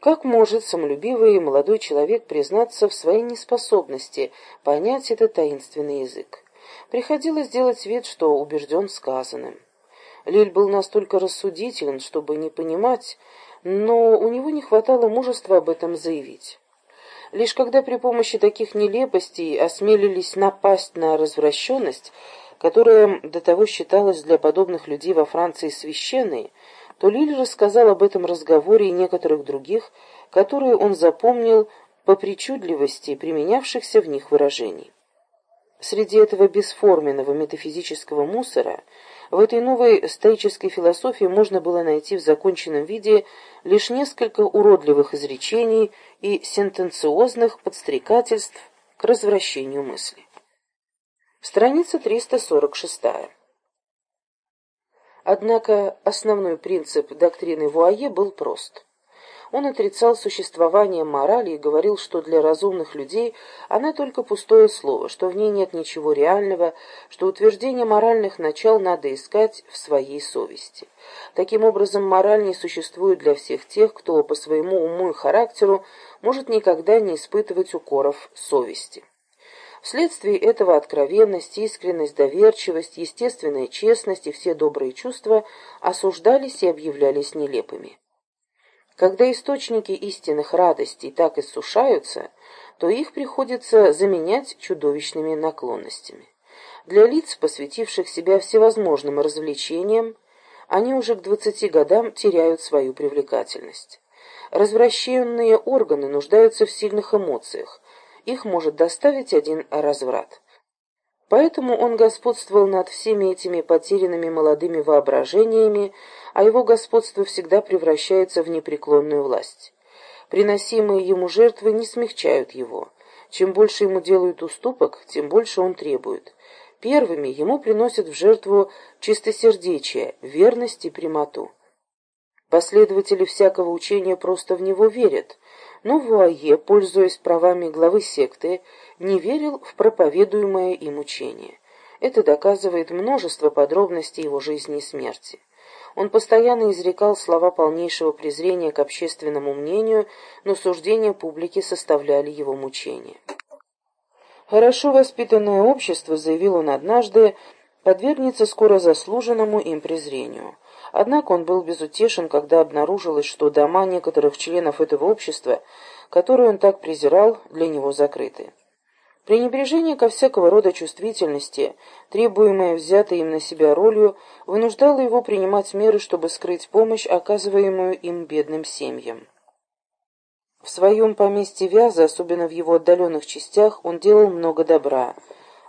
Как может самолюбивый молодой человек признаться в своей неспособности понять этот таинственный язык? Приходилось делать вид, что убежден сказанным. Лиль был настолько рассудителен, чтобы не понимать, но у него не хватало мужества об этом заявить. Лишь когда при помощи таких нелепостей осмелились напасть на развращенность, которая до того считалась для подобных людей во Франции священной, то Лиль рассказал об этом разговоре и некоторых других, которые он запомнил по причудливости применявшихся в них выражений. Среди этого бесформенного метафизического мусора в этой новой стоической философии можно было найти в законченном виде лишь несколько уродливых изречений и сентенциозных подстрекательств к развращению мысли. Страница 346. Однако основной принцип доктрины Вуае был прост. Он отрицал существование морали и говорил, что для разумных людей она только пустое слово, что в ней нет ничего реального, что утверждение моральных начал надо искать в своей совести. Таким образом, мораль не существует для всех тех, кто по своему уму и характеру может никогда не испытывать укоров совести. Вследствие этого откровенность, искренность, доверчивость, естественная честность и все добрые чувства осуждались и объявлялись нелепыми. Когда источники истинных радостей так иссушаются, то их приходится заменять чудовищными наклонностями. Для лиц, посвятивших себя всевозможным развлечениям, они уже к двадцати годам теряют свою привлекательность. Развращенные органы нуждаются в сильных эмоциях, их может доставить один разврат. Поэтому он господствовал над всеми этими потерянными молодыми воображениями, а его господство всегда превращается в непреклонную власть. Приносимые ему жертвы не смягчают его. Чем больше ему делают уступок, тем больше он требует. Первыми ему приносят в жертву чистосердечие, верность и прямоту. Последователи всякого учения просто в него верят, но Вуае, пользуясь правами главы секты, не верил в проповедуемое им учение. Это доказывает множество подробностей его жизни и смерти. Он постоянно изрекал слова полнейшего презрения к общественному мнению, но суждения публики составляли его мучения. «Хорошо воспитанное общество», — заявил он однажды, — «подвергнется скоро заслуженному им презрению». Однако он был безутешен, когда обнаружилось, что дома некоторых членов этого общества, которые он так презирал, для него закрыты. Пренебрежение ко всякого рода чувствительности, требуемое взятой им на себя ролью, вынуждало его принимать меры, чтобы скрыть помощь, оказываемую им бедным семьям. В своем поместье Вяза, особенно в его отдаленных частях, он делал много добра.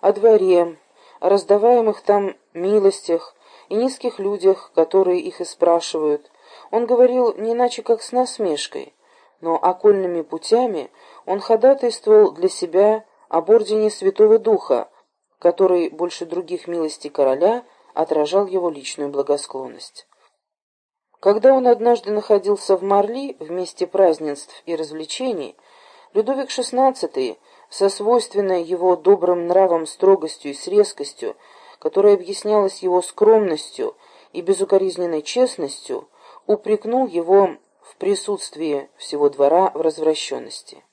О дворе, о раздаваемых там милостях, и низких людях, которые их и спрашивают. Он говорил не иначе, как с насмешкой, но окольными путями он ходатайствовал для себя об ордене Святого Духа, который больше других милостей короля отражал его личную благосклонность. Когда он однажды находился в Марли в месте празднеств и развлечений, Людовик XVI со свойственной его добрым нравом строгостью и с резкостью которая объяснялась его скромностью и безукоризненной честностью, упрекнул его в присутствии всего двора в развращенности.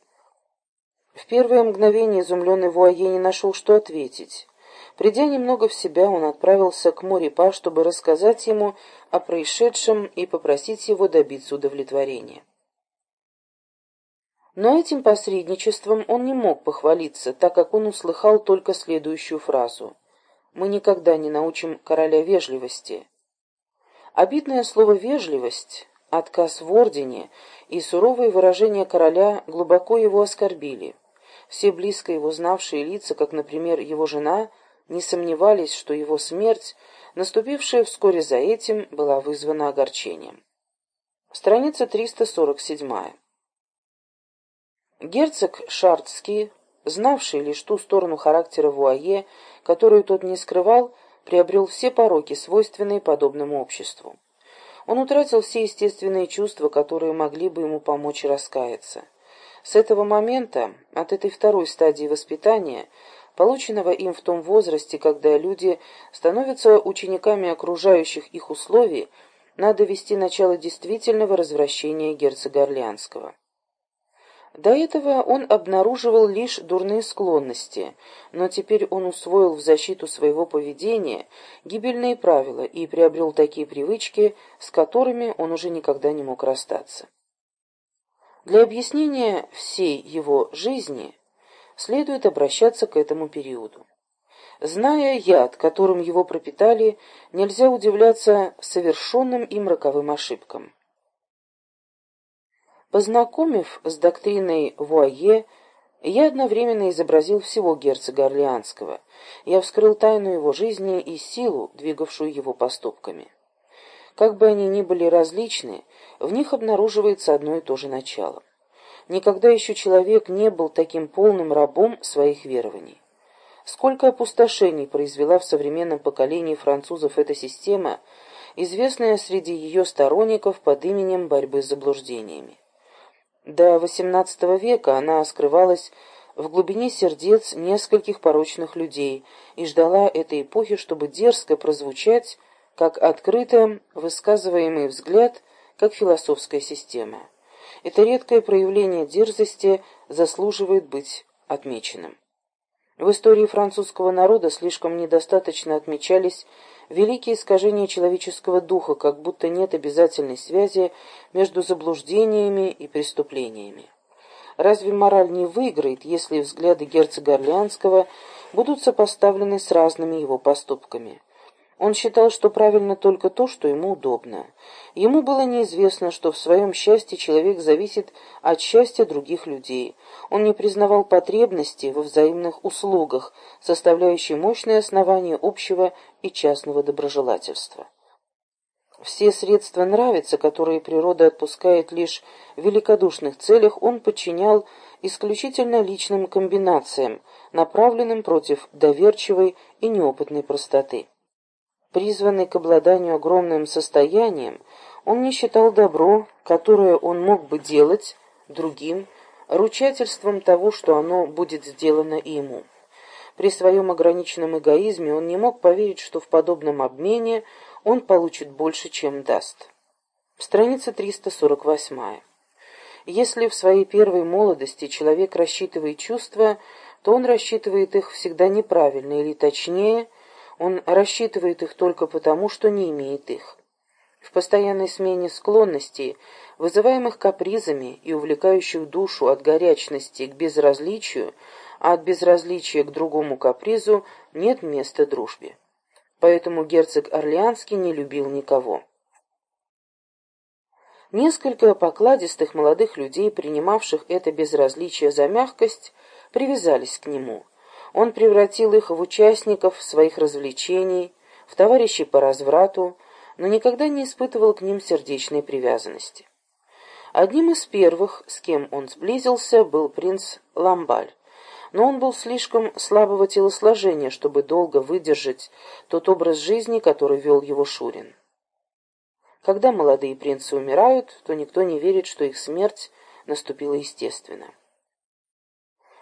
В первое мгновение изумленный Вуае не нашел, что ответить. Придя немного в себя, он отправился к Морипа, чтобы рассказать ему о происшедшем и попросить его добиться удовлетворения. Но этим посредничеством он не мог похвалиться, так как он услыхал только следующую фразу — мы никогда не научим короля вежливости. Обидное слово «вежливость», отказ в ордене и суровые выражения короля глубоко его оскорбили. Все близко его знавшие лица, как, например, его жена, не сомневались, что его смерть, наступившая вскоре за этим, была вызвана огорчением. Страница 347. Герцог Шартский знавший лишь ту сторону характера Вуае, которую тот не скрывал, приобрел все пороки, свойственные подобному обществу. Он утратил все естественные чувства, которые могли бы ему помочь раскаяться. С этого момента, от этой второй стадии воспитания, полученного им в том возрасте, когда люди становятся учениками окружающих их условий, надо вести начало действительного развращения герцога Орлеанского. До этого он обнаруживал лишь дурные склонности, но теперь он усвоил в защиту своего поведения гибельные правила и приобрел такие привычки, с которыми он уже никогда не мог расстаться. Для объяснения всей его жизни следует обращаться к этому периоду. Зная яд, которым его пропитали, нельзя удивляться совершенным им роковым ошибкам. Познакомив с доктриной Вуае, я одновременно изобразил всего герцога Орлеанского. Я вскрыл тайну его жизни и силу, двигавшую его поступками. Как бы они ни были различны, в них обнаруживается одно и то же начало. Никогда еще человек не был таким полным рабом своих верований. Сколько опустошений произвела в современном поколении французов эта система, известная среди ее сторонников под именем борьбы с заблуждениями. До XVIII века она скрывалась в глубине сердец нескольких порочных людей и ждала этой эпохи, чтобы дерзко прозвучать, как открыто высказываемый взгляд, как философская система. Это редкое проявление дерзости заслуживает быть отмеченным. В истории французского народа слишком недостаточно отмечались великие искажения человеческого духа, как будто нет обязательной связи между заблуждениями и преступлениями. Разве мораль не выиграет, если взгляды герцога Орлеанского будут сопоставлены с разными его поступками? Он считал, что правильно только то, что ему удобно. Ему было неизвестно, что в своем счастье человек зависит от счастья других людей. Он не признавал потребности во взаимных услугах, составляющие мощное основание общего и частного доброжелательства. Все средства нравиться, которые природа отпускает лишь в великодушных целях, он подчинял исключительно личным комбинациям, направленным против доверчивой и неопытной простоты. Призванный к обладанию огромным состоянием, он не считал добро, которое он мог бы делать другим, ручательством того, что оно будет сделано ему. При своем ограниченном эгоизме он не мог поверить, что в подобном обмене он получит больше, чем даст. Страница 348. Если в своей первой молодости человек рассчитывает чувства, то он рассчитывает их всегда неправильно, или точнее – он рассчитывает их только потому, что не имеет их. В постоянной смене склонностей, вызываемых капризами и увлекающих душу от горячности к безразличию, а от безразличия к другому капризу нет места дружбе. Поэтому герцог Орлеанский не любил никого. Несколько покладистых молодых людей, принимавших это безразличие за мягкость, привязались к нему – он превратил их в участников своих развлечений, в товарищей по разврату, но никогда не испытывал к ним сердечной привязанности. Одним из первых, с кем он сблизился, был принц Ламбаль, но он был слишком слабого телосложения, чтобы долго выдержать тот образ жизни, который вел его Шурин. Когда молодые принцы умирают, то никто не верит, что их смерть наступила естественно.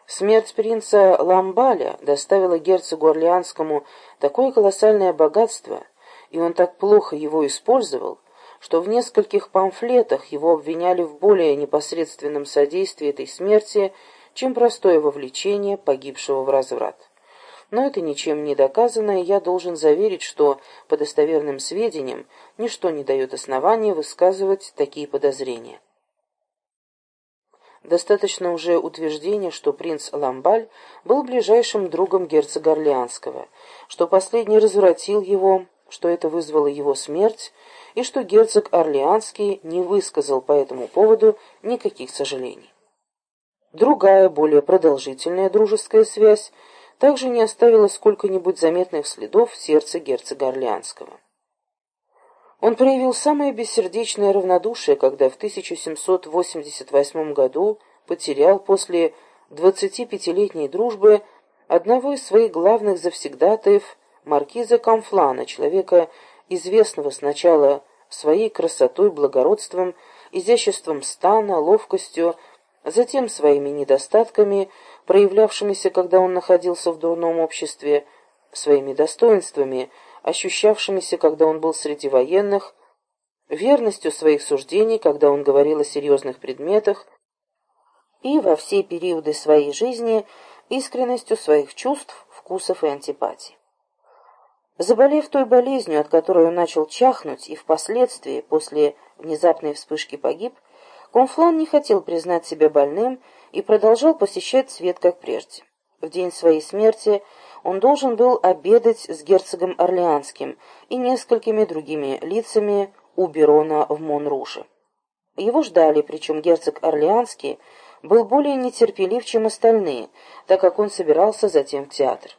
Смерть принца Ламбаля доставила герцогу Орлеанскому такое колоссальное богатство, и он так плохо его использовал, что в нескольких памфлетах его обвиняли в более непосредственном содействии этой смерти, чем простое вовлечение погибшего в разврат. Но это ничем не доказано, и я должен заверить, что, по достоверным сведениям, ничто не дает основания высказывать такие подозрения. Достаточно уже утверждения, что принц Ламбаль был ближайшим другом герцога Орлеанского, что последний развратил его, что это вызвало его смерть, и что герцог Орлеанский не высказал по этому поводу никаких сожалений. Другая, более продолжительная дружеская связь также не оставила сколько-нибудь заметных следов в сердце герцога Орлеанского. Он проявил самое бессердечное равнодушие, когда в 1788 году потерял после 25-летней дружбы одного из своих главных завсегдатаев, маркиза Камфлана, человека, известного сначала своей красотой, благородством, изяществом стана, ловкостью, затем своими недостатками, проявлявшимися, когда он находился в дурном обществе, своими достоинствами – ощущавшимися, когда он был среди военных, верностью своих суждений, когда он говорил о серьезных предметах, и во все периоды своей жизни искренностью своих чувств, вкусов и антипатий. Заболев той болезнью, от которой он начал чахнуть, и впоследствии, после внезапной вспышки погиб, Конфлан не хотел признать себя больным и продолжал посещать свет, как прежде. В день своей смерти он должен был обедать с герцогом Орлеанским и несколькими другими лицами у Берона в Монруше. Его ждали, причем герцог Орлеанский был более нетерпелив, чем остальные, так как он собирался затем в театр.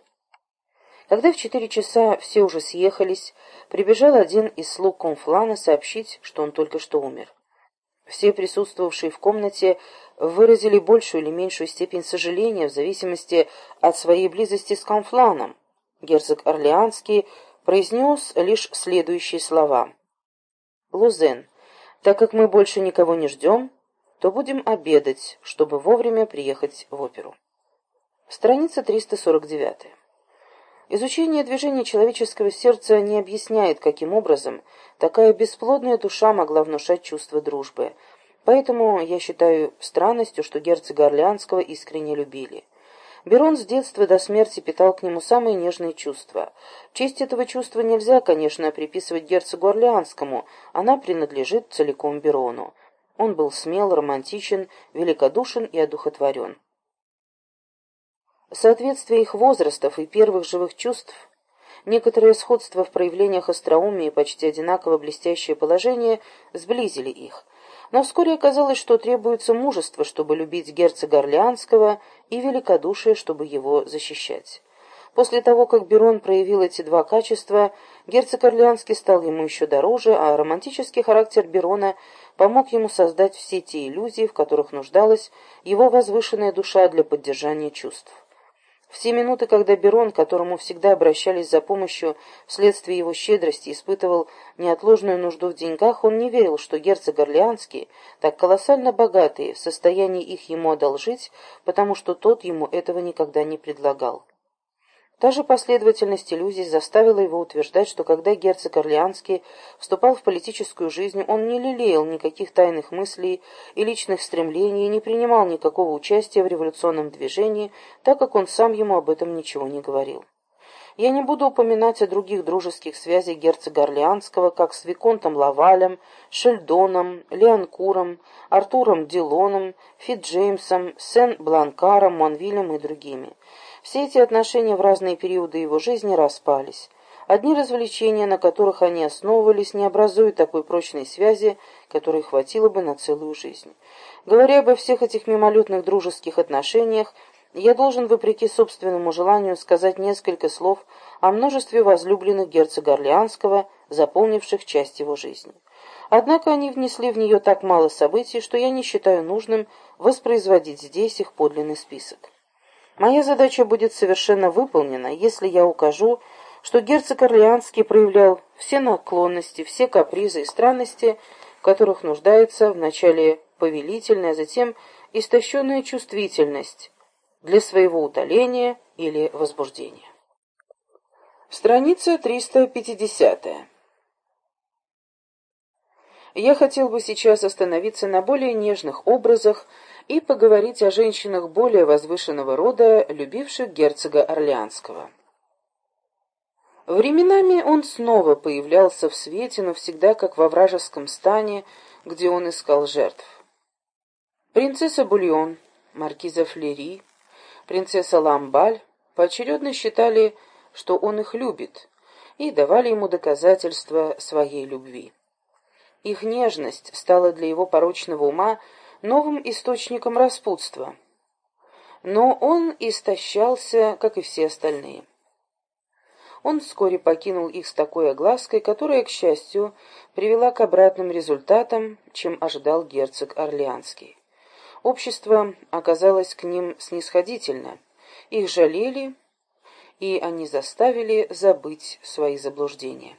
Когда в четыре часа все уже съехались, прибежал один из слуг Конфлана сообщить, что он только что умер. Все присутствовавшие в комнате выразили большую или меньшую степень сожаления в зависимости от своей близости с Конфланом. Герцог Орлеанский произнес лишь следующие слова. «Лузен, так как мы больше никого не ждем, то будем обедать, чтобы вовремя приехать в оперу». Страница 349. Изучение движения человеческого сердца не объясняет, каким образом такая бесплодная душа могла внушать чувство дружбы. Поэтому я считаю странностью, что герцога Орлеанского искренне любили. Берон с детства до смерти питал к нему самые нежные чувства. Честь этого чувства нельзя, конечно, приписывать герцогу Орлеанскому, она принадлежит целиком Берону. Он был смел, романтичен, великодушен и одухотворен. Соответствие их возрастов и первых живых чувств, некоторое сходство в проявлениях остроумия и почти одинаково блестящее положение сблизили их. Но вскоре оказалось, что требуется мужество, чтобы любить герцога Орлеанского, и великодушие, чтобы его защищать. После того, как Берон проявил эти два качества, герцог Орлеанский стал ему еще дороже, а романтический характер Берона помог ему создать все те иллюзии, в которых нуждалась его возвышенная душа для поддержания чувств. В те минуты, когда Берон, к которому всегда обращались за помощью вследствие его щедрости, испытывал неотложную нужду в деньгах, он не верил, что герцог Орлеанский, так колоссально богатый, в состоянии их ему одолжить, потому что тот ему этого никогда не предлагал. Та же последовательность иллюзий заставила его утверждать, что когда герцог Орлеанский вступал в политическую жизнь, он не лелеял никаких тайных мыслей и личных стремлений и не принимал никакого участия в революционном движении, так как он сам ему об этом ничего не говорил. Я не буду упоминать о других дружеских связях герцога Орлеанского, как с Виконтом Лавалем, Шельдоном, Леонкуром, Артуром Дилоном, Фитджеймсом, Сен-Бланкаром, Монвилем и другими. Все эти отношения в разные периоды его жизни распались. Одни развлечения, на которых они основывались, не образуют такой прочной связи, которой хватило бы на целую жизнь. Говоря обо всех этих мимолетных дружеских отношениях, я должен, вопреки собственному желанию, сказать несколько слов о множестве возлюбленных герцога Орлеанского, заполнивших часть его жизни. Однако они внесли в нее так мало событий, что я не считаю нужным воспроизводить здесь их подлинный список. Моя задача будет совершенно выполнена, если я укажу, что герцог Орлеанский проявлял все наклонности, все капризы и странности, в которых нуждается вначале повелительная, а затем истощенная чувствительность для своего утоления или возбуждения. Страница 350. Я хотел бы сейчас остановиться на более нежных образах, и поговорить о женщинах более возвышенного рода, любивших герцога Орлеанского. Временами он снова появлялся в свете, но всегда как во вражеском стане, где он искал жертв. Принцесса Бульон, маркиза Флери, принцесса Ламбаль поочередно считали, что он их любит, и давали ему доказательства своей любви. Их нежность стала для его порочного ума новым источником распутства. Но он истощался, как и все остальные. Он вскоре покинул их с такой оглаской, которая, к счастью, привела к обратным результатам, чем ожидал герцог Орлеанский. Общество оказалось к ним снисходительно. Их жалели, и они заставили забыть свои заблуждения.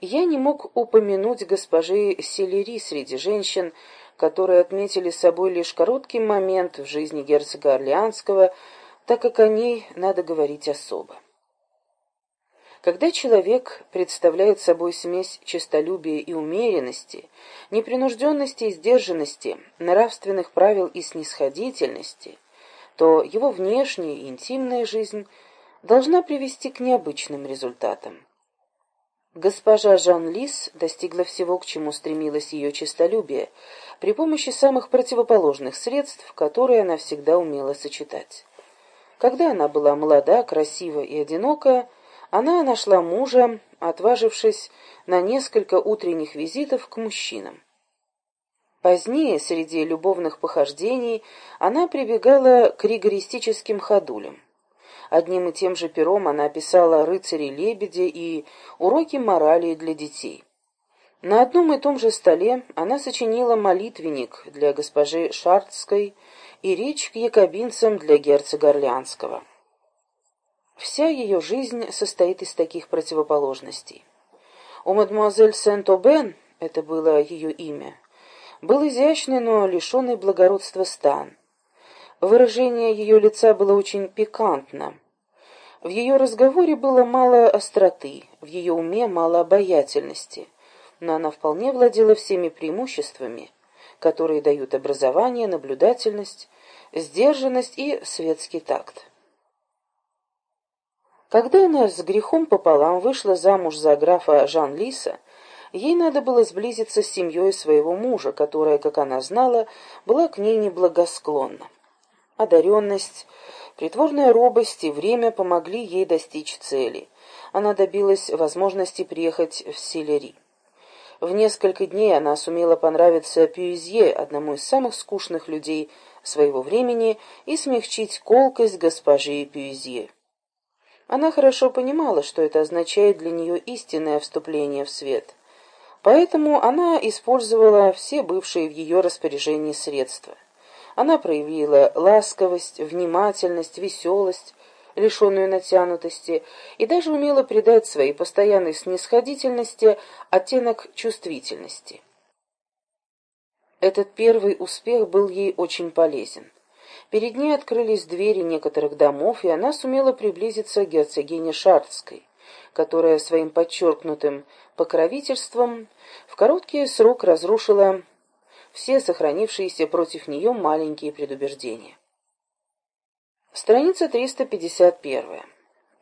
Я не мог упомянуть госпожи Селери среди женщин, которые отметили собой лишь короткий момент в жизни герцога Орлеанского, так как о ней надо говорить особо. Когда человек представляет собой смесь честолюбия и умеренности, непринужденности и сдержанности, нравственных правил и снисходительности, то его внешняя и интимная жизнь должна привести к необычным результатам. Госпожа Жан Лис достигла всего, к чему стремилась ее честолюбие, при помощи самых противоположных средств, которые она всегда умела сочетать. Когда она была молода, красива и одинокая, она нашла мужа, отважившись на несколько утренних визитов к мужчинам. Позднее, среди любовных похождений, она прибегала к ригористическим ходулям. Одним и тем же пером она описала рыцарей-лебедя и уроки морали для детей. На одном и том же столе она сочинила молитвенник для госпожи Шартской и речь к якобинцам для герцога Орлеанского. Вся ее жизнь состоит из таких противоположностей. У мадемуазель Сент-Обен, это было ее имя, был изящный, но лишенный благородства стан. Выражение ее лица было очень пикантно. В ее разговоре было мало остроты, в ее уме мало обаятельности, но она вполне владела всеми преимуществами, которые дают образование, наблюдательность, сдержанность и светский такт. Когда она с грехом пополам вышла замуж за графа Жан-Лиса, ей надо было сблизиться с семьей своего мужа, которая, как она знала, была к ней неблагосклонна. Одаренность, притворная робость и время помогли ей достичь цели. Она добилась возможности приехать в Селери. В несколько дней она сумела понравиться Пюизье, одному из самых скучных людей своего времени, и смягчить колкость госпожи Пюизье. Она хорошо понимала, что это означает для нее истинное вступление в свет. Поэтому она использовала все бывшие в ее распоряжении средства. Она проявила ласковость, внимательность, веселость, лишенную натянутости, и даже умела придать своей постоянной снисходительности оттенок чувствительности. Этот первый успех был ей очень полезен. Перед ней открылись двери некоторых домов, и она сумела приблизиться к герцогине Шардской, которая своим подчеркнутым покровительством в короткий срок разрушила все сохранившиеся против нее маленькие предубеждения. Страница 351.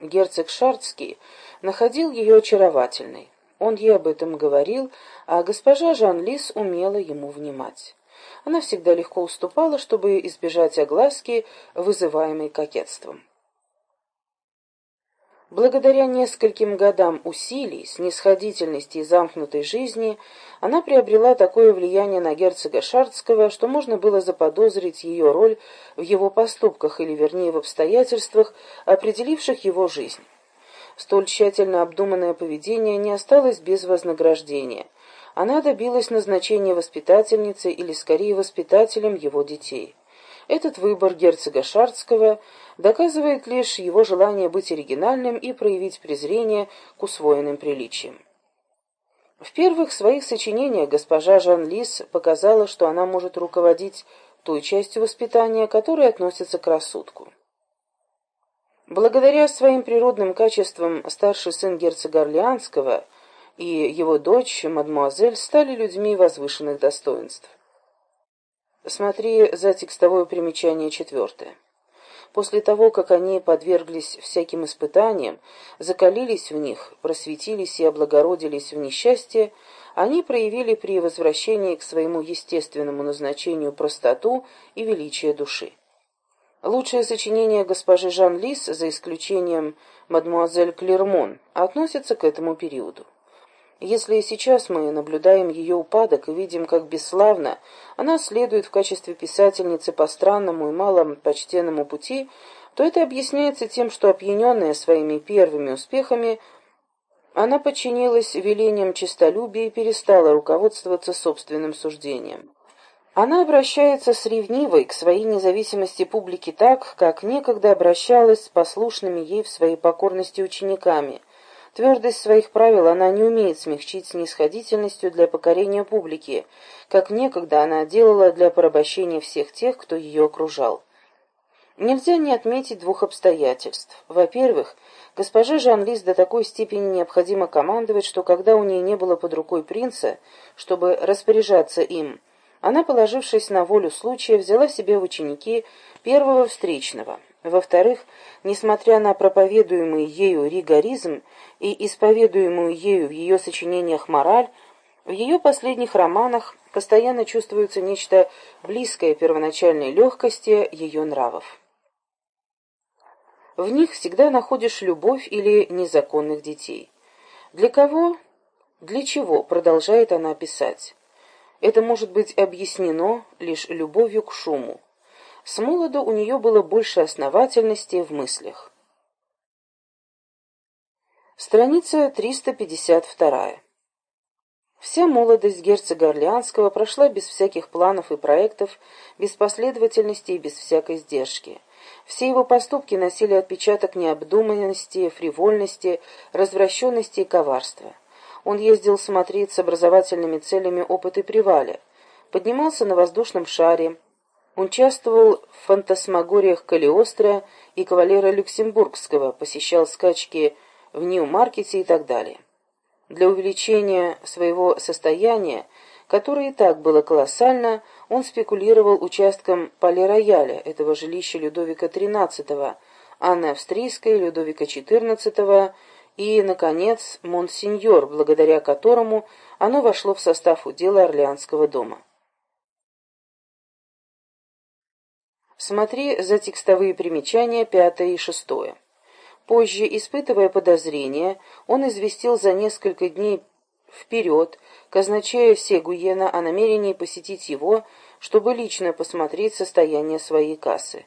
Герцог Шардский находил ее очаровательной. Он ей об этом говорил, а госпожа Жан-Лис умела ему внимать. Она всегда легко уступала, чтобы избежать огласки, вызываемой кокетством. Благодаря нескольким годам усилий, снисходительности и замкнутой жизни, она приобрела такое влияние на герцога Шардского, что можно было заподозрить ее роль в его поступках, или вернее в обстоятельствах, определивших его жизнь. Столь тщательно обдуманное поведение не осталось без вознаграждения она добилась назначения воспитательницы или скорее воспитателем его детей. Этот выбор герцога Шардского доказывает лишь его желание быть оригинальным и проявить презрение к усвоенным приличиям. В первых своих сочинениях госпожа Жан-Лис показала, что она может руководить той частью воспитания, которая относится к рассудку. Благодаря своим природным качествам старший сын герцога Орлеанского – и его дочь, мадмуазель, стали людьми возвышенных достоинств. Смотри за текстовое примечание четвертое. После того, как они подверглись всяким испытаниям, закалились в них, просветились и облагородились в несчастье, они проявили при возвращении к своему естественному назначению простоту и величие души. Лучшее сочинение госпожи Жан-Лис, за исключением мадмуазель Клермон, относится к этому периоду. Если сейчас мы наблюдаем ее упадок и видим, как бесславно она следует в качестве писательницы по странному и малому почтенному пути, то это объясняется тем, что опьяненная своими первыми успехами, она подчинилась велениям честолюбия и перестала руководствоваться собственным суждением. Она обращается с ревнивой к своей независимости публики так, как некогда обращалась с послушными ей в своей покорности учениками, Твердость своих правил она не умеет смягчить снисходительностью для покорения публики, как некогда она делала для порабощения всех тех, кто ее окружал. Нельзя не отметить двух обстоятельств. Во-первых, госпоже Жан-Лис до такой степени необходимо командовать, что когда у нее не было под рукой принца, чтобы распоряжаться им, она, положившись на волю случая, взяла себе в ученики первого встречного. Во-вторых, несмотря на проповедуемый ею ригоризм и исповедуемую ею в ее сочинениях мораль, в ее последних романах постоянно чувствуется нечто близкое первоначальной легкости ее нравов. В них всегда находишь любовь или незаконных детей. Для кого, для чего, продолжает она писать. Это может быть объяснено лишь любовью к шуму. С молоду у нее было больше основательности в мыслях. Страница 352. Вся молодость герцога Орлеанского прошла без всяких планов и проектов, без последовательности и без всякой сдержки. Все его поступки носили отпечаток необдуманности, фривольности, развращенности и коварства. Он ездил смотреть с образовательными целями опыты приваля, поднимался на воздушном шаре, участвовал в фантасмагориях Калиостро и кавалера Люксембургского, посещал скачки в Нью-Маркете и так далее. Для увеличения своего состояния, которое и так было колоссально, он спекулировал участком полирояля, этого жилища Людовика XIII, Анны Австрийской, Людовика XIV и, наконец, Монсеньор, благодаря которому оно вошло в состав удела Орлеанского дома. Смотри за текстовые примечания пятое и шестое. Позже, испытывая подозрения, он известил за несколько дней вперед казначея Сегуена о намерении посетить его, чтобы лично посмотреть состояние своей кассы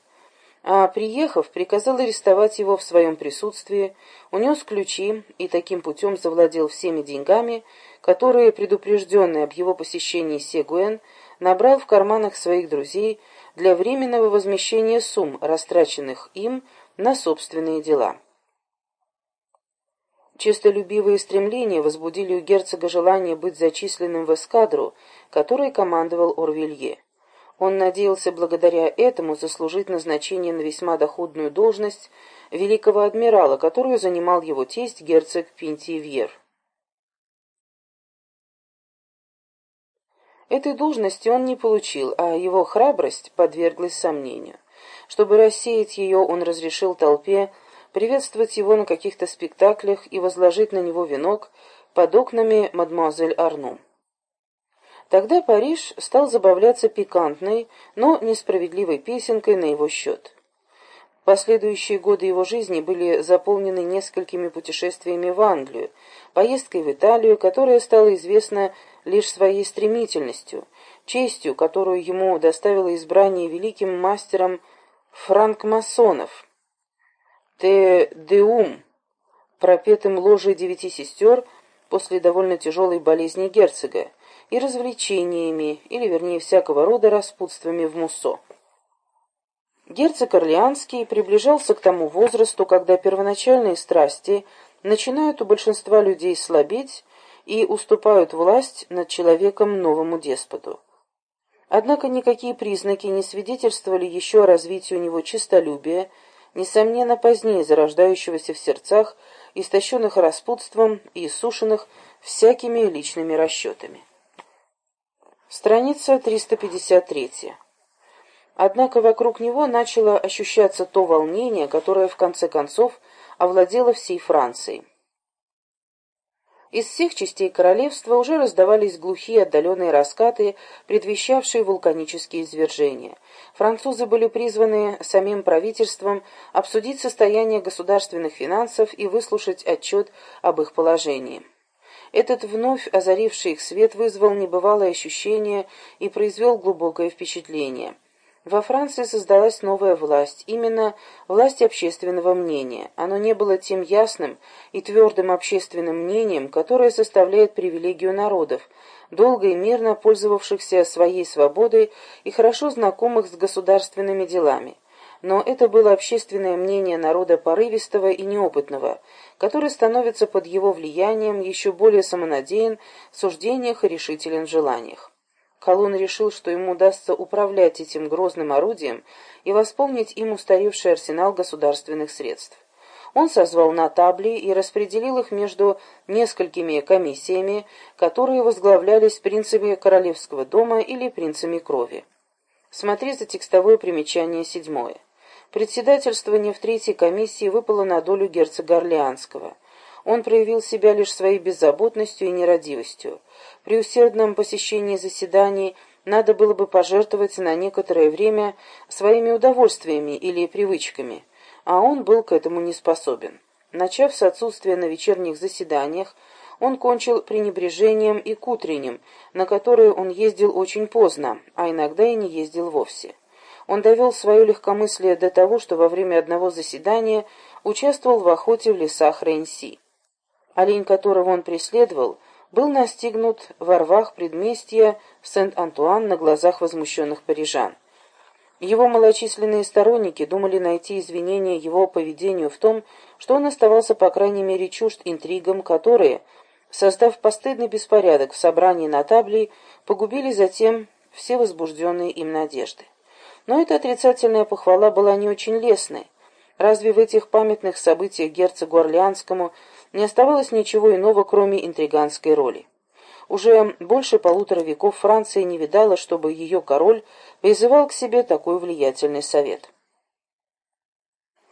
а, приехав, приказал арестовать его в своем присутствии, унес ключи и таким путем завладел всеми деньгами, которые, предупрежденный об его посещении Сегуэн, набрал в карманах своих друзей для временного возмещения сумм, растраченных им на собственные дела. Честолюбивые стремления возбудили у герцога желание быть зачисленным в эскадру, которой командовал Орвилье. Он надеялся благодаря этому заслужить назначение на весьма доходную должность великого адмирала, которую занимал его тесть герцог Пентивьер. Этой должности он не получил, а его храбрость подверглась сомнению. Чтобы рассеять ее, он разрешил толпе приветствовать его на каких-то спектаклях и возложить на него венок под окнами мадемуазель Арну. Тогда Париж стал забавляться пикантной, но несправедливой песенкой на его счет. Последующие годы его жизни были заполнены несколькими путешествиями в Англию, поездкой в Италию, которая стала известна лишь своей стремительностью, честью, которую ему доставило избрание великим мастером франкмасонов, Те Деум, пропетым ложей девяти сестер после довольно тяжелой болезни герцога, и развлечениями, или, вернее, всякого рода распутствами в Муссо. Герцог Орлеанский приближался к тому возрасту, когда первоначальные страсти начинают у большинства людей слабеть и уступают власть над человеком новому деспоту. Однако никакие признаки не свидетельствовали еще о развитии у него честолюбия, несомненно, позднее зарождающегося в сердцах, истощенных распутством и иссушенных всякими личными расчетами. Страница 353. Однако вокруг него начало ощущаться то волнение, которое в конце концов овладело всей Францией. Из всех частей королевства уже раздавались глухие отдаленные раскаты, предвещавшие вулканические извержения. Французы были призваны самим правительством обсудить состояние государственных финансов и выслушать отчет об их положении. Этот вновь озаривший их свет вызвал небывалое ощущение и произвел глубокое впечатление. Во Франции создалась новая власть, именно власть общественного мнения. Оно не было тем ясным и твердым общественным мнением, которое составляет привилегию народов, долго и мирно пользовавшихся своей свободой и хорошо знакомых с государственными делами но это было общественное мнение народа порывистого и неопытного, который становится под его влиянием еще более самонадеян в суждениях и решителен в желаниях. Колон решил, что ему удастся управлять этим грозным орудием и восполнить им устаревший арсенал государственных средств. Он созвал на табли и распределил их между несколькими комиссиями, которые возглавлялись принцами королевского дома или принцами крови. Смотри за текстовое примечание седьмое. Председательствование в третьей комиссии выпало на долю герцога Орлеанского. Он проявил себя лишь своей беззаботностью и нерадивостью. При усердном посещении заседаний надо было бы пожертвовать на некоторое время своими удовольствиями или привычками, а он был к этому не способен. Начав с отсутствия на вечерних заседаниях, он кончил пренебрежением и к утренним, на которые он ездил очень поздно, а иногда и не ездил вовсе. Он довел свое легкомыслие до того, что во время одного заседания участвовал в охоте в лесах Рейнси. Олень, которого он преследовал, был настигнут во рвах предместья Сент-Антуан на глазах возмущенных парижан. Его малочисленные сторонники думали найти извинения его поведению в том, что он оставался по крайней мере чужд интригам, которые, создав постыдный беспорядок в собрании на табле, погубили затем все возбужденные им надежды. Но эта отрицательная похвала была не очень лестной. Разве в этих памятных событиях герцогу Орлеанскому не оставалось ничего иного, кроме интриганской роли? Уже больше полутора веков Франция не видала, чтобы ее король призывал к себе такой влиятельный совет.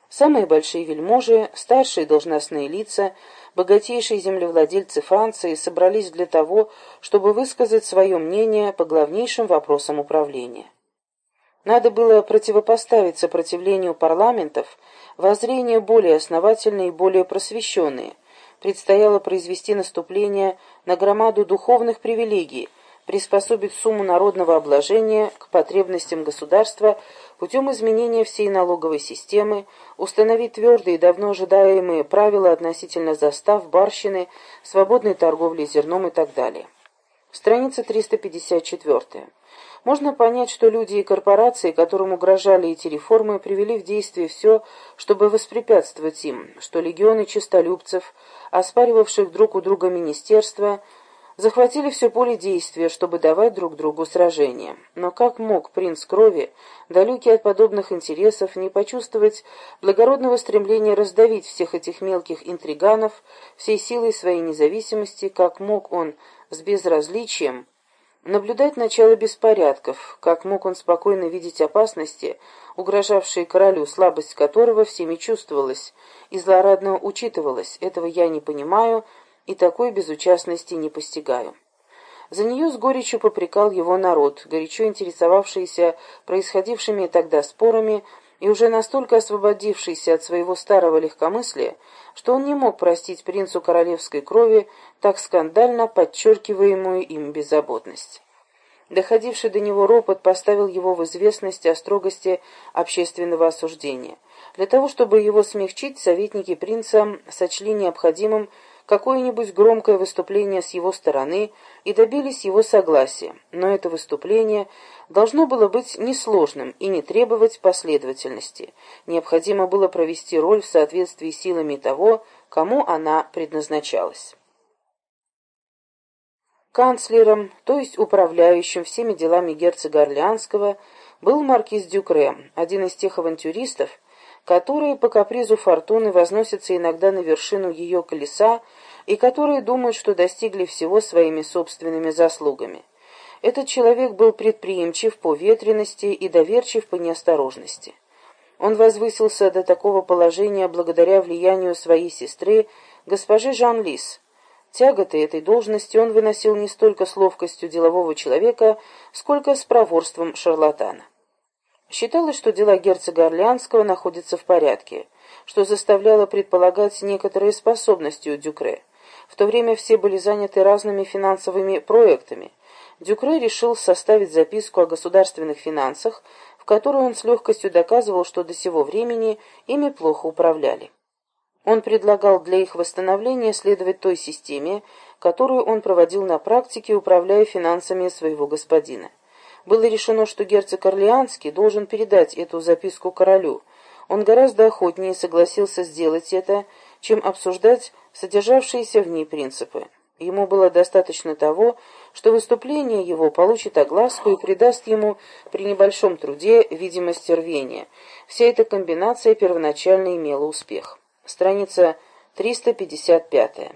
Самые большие вельможи, старшие должностные лица, богатейшие землевладельцы Франции собрались для того, чтобы высказать свое мнение по главнейшим вопросам управления. Надо было противопоставить сопротивлению парламентов воззрения более основательные и более просвещенные. Предстояло произвести наступление на громаду духовных привилегий, приспособить сумму народного обложения к потребностям государства путем изменения всей налоговой системы, установить твердые и давно ожидаемые правила относительно застав, барщины, свободной торговли зерном и так далее. Страница 354. Можно понять, что люди и корпорации, которым угрожали эти реформы, привели в действие все, чтобы воспрепятствовать им, что легионы честолюбцев, оспаривавших друг у друга министерства, захватили все поле действия, чтобы давать друг другу сражения. Но как мог принц крови, далекий от подобных интересов, не почувствовать благородного стремления раздавить всех этих мелких интриганов всей силой своей независимости, как мог он с безразличием наблюдать начало беспорядков, как мог он спокойно видеть опасности, угрожавшие королю, слабость которого всеми чувствовалась и злорадно учитывалась. Этого я не понимаю и такой безучастности не постигаю. За нее с горечью попрекал его народ, горячо интересовавшийся происходившими тогда спорами и уже настолько освободившийся от своего старого легкомыслия, что он не мог простить принцу королевской крови так скандально подчеркиваемую им беззаботность. Доходивший до него ропот поставил его в известность о строгости общественного осуждения. Для того, чтобы его смягчить, советники принца сочли необходимым какое-нибудь громкое выступление с его стороны и добились его согласия, но это выступление должно было быть несложным и не требовать последовательности. Необходимо было провести роль в соответствии с силами того, кому она предназначалась. Канцлером, то есть управляющим всеми делами герцога Орлеанского, был маркиз Дюкре, один из тех авантюристов, которые по капризу фортуны возносятся иногда на вершину ее колеса и которые думают, что достигли всего своими собственными заслугами. Этот человек был предприимчив по ветренности и доверчив по неосторожности. Он возвысился до такого положения благодаря влиянию своей сестры, госпожи Жан-Лис. Тяготы этой должности он выносил не столько с ловкостью делового человека, сколько с проворством шарлатана. Считалось, что дела герцога Орлеанского находятся в порядке, что заставляло предполагать некоторые способности у Дюкре. В то время все были заняты разными финансовыми проектами. Дюкре решил составить записку о государственных финансах, в которой он с легкостью доказывал, что до сего времени ими плохо управляли. Он предлагал для их восстановления следовать той системе, которую он проводил на практике, управляя финансами своего господина. Было решено, что герцог Орлеанский должен передать эту записку королю. Он гораздо охотнее согласился сделать это, чем обсуждать содержавшиеся в ней принципы. Ему было достаточно того, что выступление его получит огласку и придаст ему при небольшом труде видимость рвения. Вся эта комбинация первоначально имела успех. Страница 355.